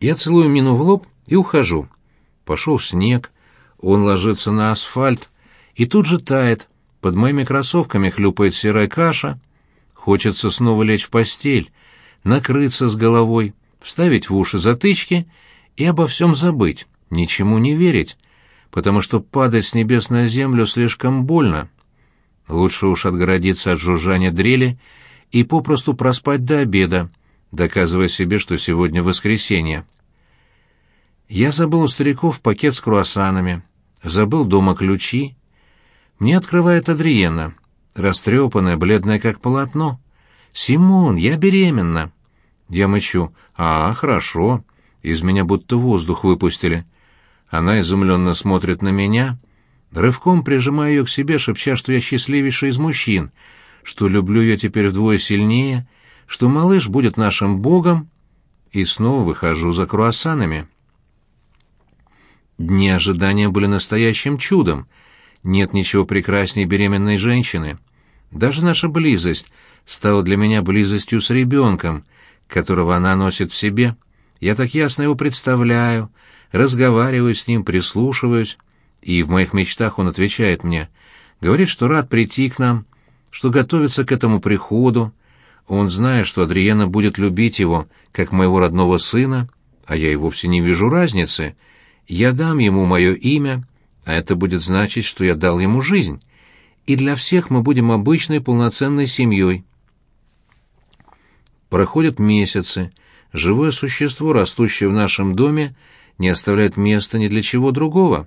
Я целую Мину в лоб и ухожу. Пошел снег, он ложится на асфальт и тут же тает, под моими кроссовками хлюпает серая каша. Хочется снова лечь в постель, накрыться с головой, вставить в уши затычки и обо всем забыть, ничему не верить, потому что падать с небес на землю слишком больно. Лучше уж отгородиться от жужжания дрели и попросту проспать до обеда, доказывая себе, что сегодня воскресенье. Я забыл у стариков пакет с круассанами, забыл дома ключи. Мне открывает Адриена, растрепанная, бледная как полотно. «Симон, я беременна!» Я мычу. «А, хорошо. Из меня будто воздух выпустили». Она изумленно смотрит на меня, рывком прижимаю ее к себе, шепча, что я счастливейший из мужчин, что люблю ее теперь вдвое сильнее, что малыш будет нашим богом, и снова выхожу за круассанами. Дни ожидания были настоящим чудом. Нет ничего прекрасней беременной женщины. Даже наша близость стала для меня близостью с ребенком, которого она носит в себе. Я так ясно его представляю, разговариваю с ним, прислушиваюсь, и в моих мечтах он отвечает мне, говорит, что рад прийти к нам, что готовится к этому приходу. Он знает, что Адриена будет любить его, как моего родного сына, а я и вовсе не вижу разницы. Я дам ему мое имя, а это будет значить, что я дал ему жизнь. И для всех мы будем обычной полноценной семьей. Проходят месяцы. Живое существо, растущее в нашем доме, не оставляет места ни для чего другого.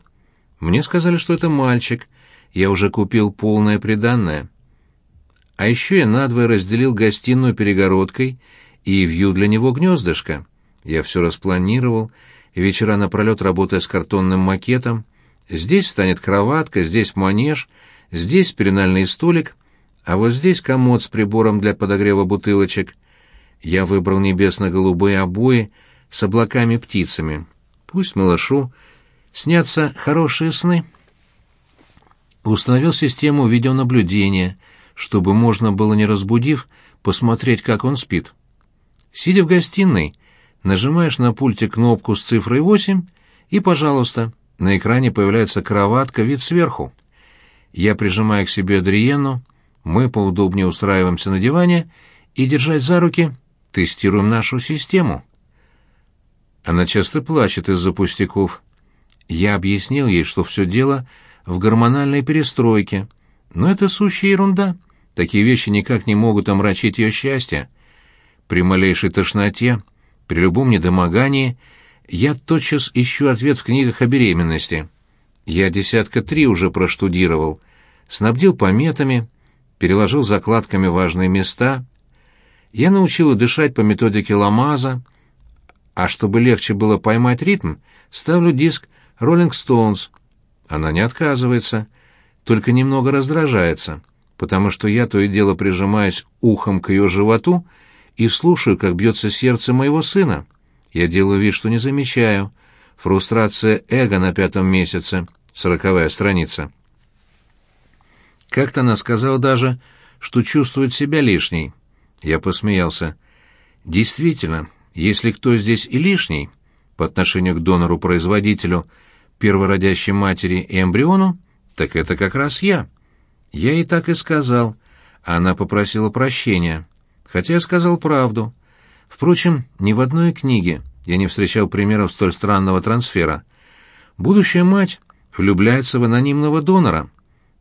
Мне сказали, что это мальчик. Я уже купил полное приданное. А еще я надвое разделил гостиную перегородкой и вью для него гнездышко. Я все распланировал, вечера напролет работая с картонным макетом. Здесь станет кроватка, здесь манеж, здесь пеленальный столик, а вот здесь комод с прибором для подогрева бутылочек. Я выбрал небесно-голубые обои с облаками-птицами. Пусть малышу снятся хорошие сны. Установил систему видеонаблюдения — чтобы можно было, не разбудив, посмотреть, как он спит. Сидя в гостиной, нажимаешь на пульте кнопку с цифрой 8, и, пожалуйста, на экране появляется кроватка, вид сверху. Я прижимаю к себе Адриену, мы поудобнее устраиваемся на диване и, держась за руки, тестируем нашу систему. Она часто плачет из-за пустяков. Я объяснил ей, что все дело в гормональной перестройке, но это сущая ерунда. Такие вещи никак не могут омрачить ее счастье. При малейшей тошноте, при любом недомогании, я тотчас ищу ответ в книгах о беременности. Я десятка три уже проштудировал, снабдил пометами, переложил закладками важные места. Я научил дышать по методике Ламаза, а чтобы легче было поймать ритм, ставлю диск «Роллинг Стоунс». Она не отказывается, только немного раздражается — потому что я то и дело прижимаюсь ухом к ее животу и слушаю, как бьется сердце моего сына. Я делаю вид, что не замечаю. Фрустрация эго на пятом месяце. Сороковая страница. Как-то она сказала даже, что чувствует себя лишней. Я посмеялся. Действительно, если кто здесь и лишний, по отношению к донору-производителю, первородящей матери и эмбриону, так это как раз я. Я ей так и сказал. Она попросила прощения. Хотя я сказал правду. Впрочем, ни в одной книге я не встречал примеров столь странного трансфера. Будущая мать влюбляется в анонимного донора.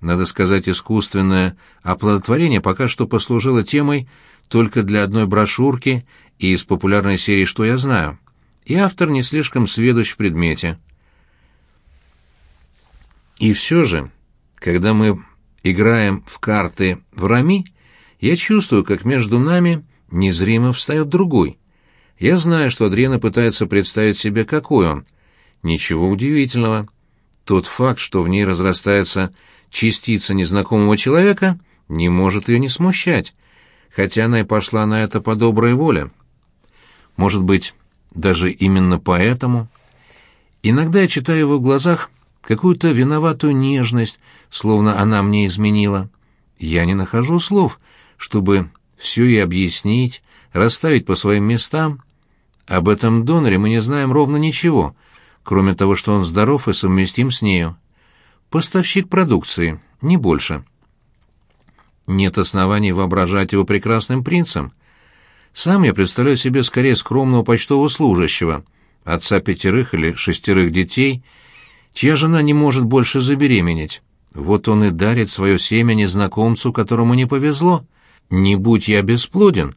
Надо сказать, искусственное оплодотворение пока что послужило темой только для одной брошюрки из популярной серии «Что я знаю». И автор не слишком сведущ в предмете. И все же, когда мы играем в карты в рами, я чувствую, как между нами незримо встает другой. Я знаю, что Адриана пытается представить себе, какой он. Ничего удивительного. Тот факт, что в ней разрастается частица незнакомого человека, не может ее не смущать, хотя она и пошла на это по доброй воле. Может быть, даже именно поэтому... Иногда я читаю в его глазах какую-то виноватую нежность, словно она мне изменила. Я не нахожу слов, чтобы все ей объяснить, расставить по своим местам. Об этом доноре мы не знаем ровно ничего, кроме того, что он здоров и совместим с нею. Поставщик продукции, не больше. Нет оснований воображать его прекрасным принцем. Сам я представляю себе скорее скромного почтового служащего, отца пятерых или шестерых детей, чья жена не может больше забеременеть. Вот он и дарит свое семя незнакомцу, которому не повезло. Не будь я бесплоден,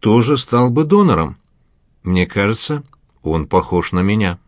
тоже стал бы донором. Мне кажется, он похож на меня».